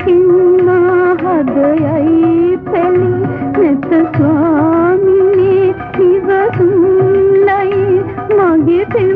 කින්නා හදයයි පෙළි නැත ස්වාමිනේ නිවසුන්නයි මගේ පෙම්